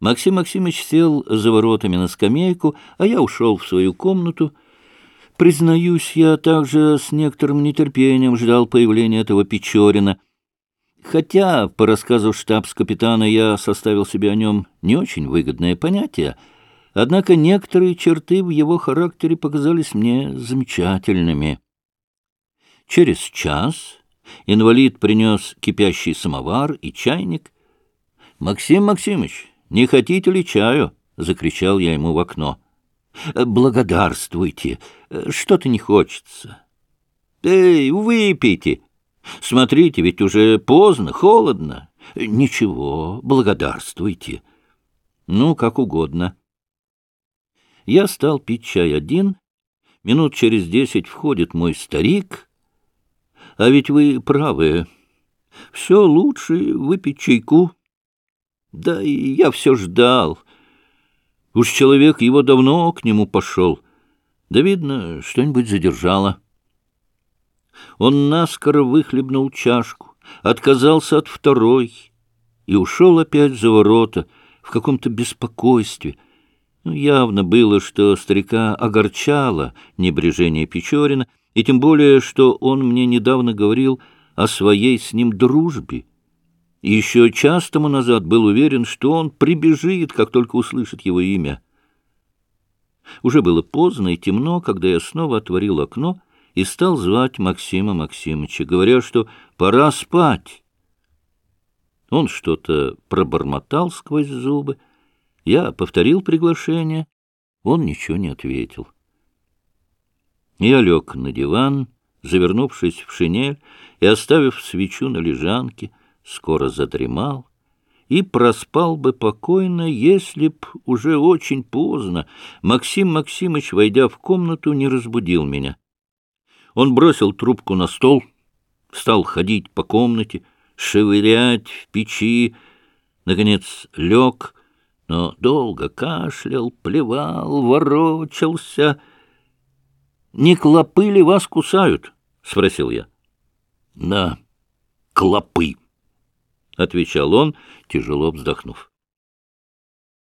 Максим Максимович сел за воротами на скамейку, а я ушел в свою комнату. Признаюсь, я также с некоторым нетерпением ждал появления этого Печорина. Хотя, по рассказу штабс-капитана, я составил себе о нем не очень выгодное понятие, однако некоторые черты в его характере показались мне замечательными. Через час инвалид принес кипящий самовар и чайник. — Максим Максимович, не хотите ли чаю? — закричал я ему в окно. — Благодарствуйте. Что-то не хочется. — Эй, выпейте. Смотрите, ведь уже поздно, холодно. — Ничего, благодарствуйте. — Ну, как угодно. Я стал пить чай один. Минут через десять входит мой старик. А ведь вы правы. Все лучше выпить чайку. Да и я все ждал. Уж человек его давно к нему пошел. Да, видно, что-нибудь задержало. Он наскоро выхлебнул чашку, отказался от второй и ушел опять за ворота в каком-то беспокойстве. Ну, явно было, что старика огорчало небрежение Печорина, и тем более, что он мне недавно говорил о своей с ним дружбе. Еще час тому назад был уверен, что он прибежит, как только услышит его имя. Уже было поздно и темно, когда я снова отворил окно и стал звать Максима Максимовича, говоря, что пора спать. Он что-то пробормотал сквозь зубы. Я повторил приглашение. Он ничего не ответил. Я лег на диван, завернувшись в шинель и оставив свечу на лежанке, скоро задремал и проспал бы покойно, если б уже очень поздно Максим Максимыч, войдя в комнату, не разбудил меня. Он бросил трубку на стол, стал ходить по комнате, шевырять в печи, наконец лег, но долго кашлял, плевал, ворочался. — Не клопы ли вас кусают? — спросил я. — Да, клопы. — отвечал он, тяжело вздохнув.